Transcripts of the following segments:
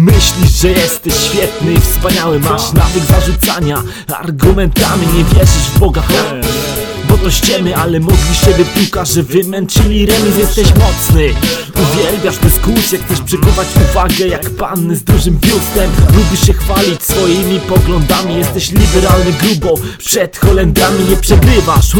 Myślisz, że jesteś świetny i wspaniały Masz nawyk zarzucania. Argumentami Nie wierzysz w Boga? Bo to ściemy, ale modlisz się by piłkarze wymęczyli remis. Jesteś mocny Uwielbiasz dyskusję, chcesz przykuwać uwagę Jak panny z dużym biustem. Lubisz się chwalić swoimi poglądami. Jesteś liberalny grubo Przed Holendrami nie przegrywasz.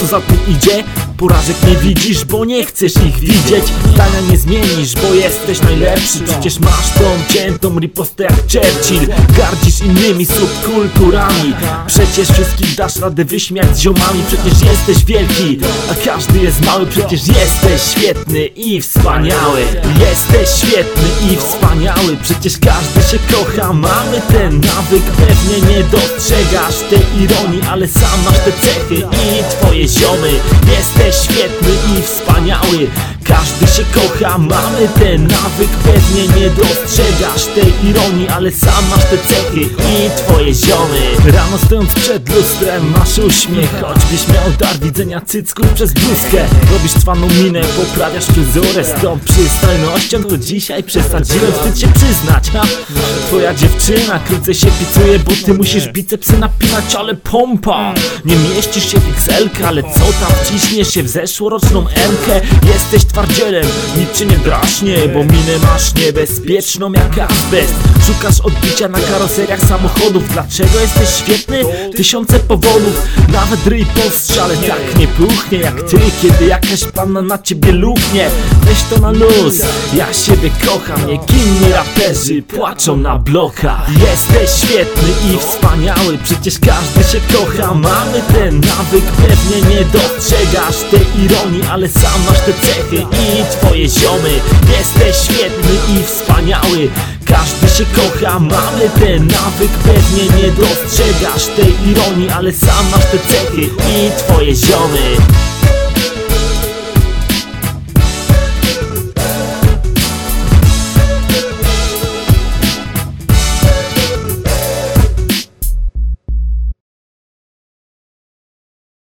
Co za tym idzie? Porażek nie widzisz, bo nie chcesz ich widzieć. Zdania nie zmienisz, bo jesteś najlepszy. Przecież masz tą ciętą ripostę jak Churchill. Gardzisz innymi subkulturami. Przecież wszystkich dasz radę wyśmiać z ziomami. Przecież jesteś wielki, a każdy jest mały. Przecież jesteś świetny i wspaniały. Jesteś świetny i wspaniały. Przecież każdy się kocha. Mamy ten nawyk, pewnie nie dostrzegasz tej ironii Ale sam masz te cechy i twoje ziomy. Jesteś świetny i wspaniały każdy się kocha, mamy ten nawyk Pewnie nie dostrzegasz tej ironii Ale sam masz te cechy i twoje ziomy. Rano stojąc przed lustrem masz uśmiech Choćbyś miał dar widzenia cycków przez bluzkę. Robisz cwaną minę, poprawiasz fryzurę Z tą przystojnością to dzisiaj przesadziłem. Wstyd się przyznać, ha? Twoja dziewczyna krócej się picuje Bo ty musisz bicepsy napinać, ale pompa. Nie mieścisz się w XL, ale co tam wciśniesz się w zeszłoroczną M-kę? Jesteś twardzielem, nic cię nie draśnie Bo minę masz niebezpieczną jak azbest Szukasz odbicia na karoseriach samochodów. Dlaczego jesteś świetny? Tysiące powodów Nawet ryj postrzale tak nie puchnie jak ty Kiedy jakaś panna na ciebie luknie. Weź to na luz Ja siebie kocham, jak inni raperzy Płaczą na blokach. Jesteś świetny i wspaniały Przecież każdy się kocha. Mamy ten nawyk, pewnie nie dostrzegasz tej ironii Ale sam masz te cechy i twoje ziomy. Jesteś świetny i wspaniały. Każdy się kocha, mamy ten nawyk. Pewnie nie dostrzegasz tej ironii Ale sam masz te cechy i twoje ziomy